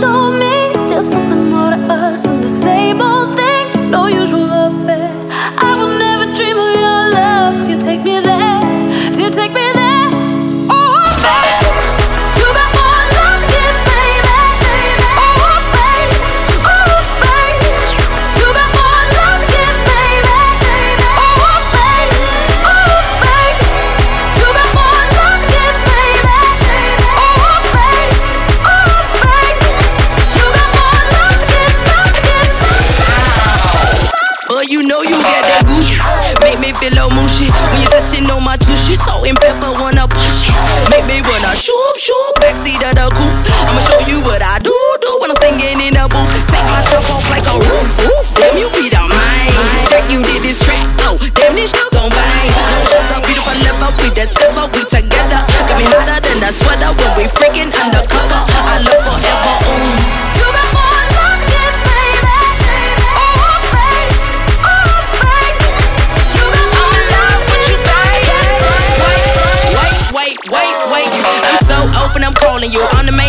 手 you know you got that Gucci. Make me feel low mushy when you touching on my tushy. Salt and pepper, wanna push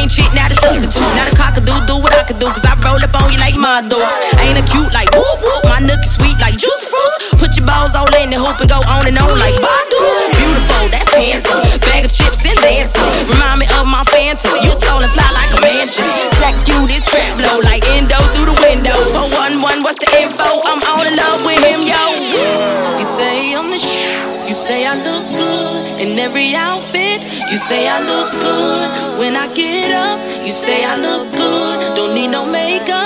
main chick, not a substitute. Not a cockadoo, do do what I could do. Cause I roll up on you like my dukes. Ain't a cute like whoop whoop. My nook is sweet like juice fruits. Put your balls all in the hoop and go on and on like Badu. Beautiful, that's handsome. Bag of chips and dancing. Remind me of my phantom. You tall and fly like a mansion. Jack you this trap blow like endo through the window. 411, what's the info? Every outfit. You say I look good when I get up. You say I look good, don't need no makeup.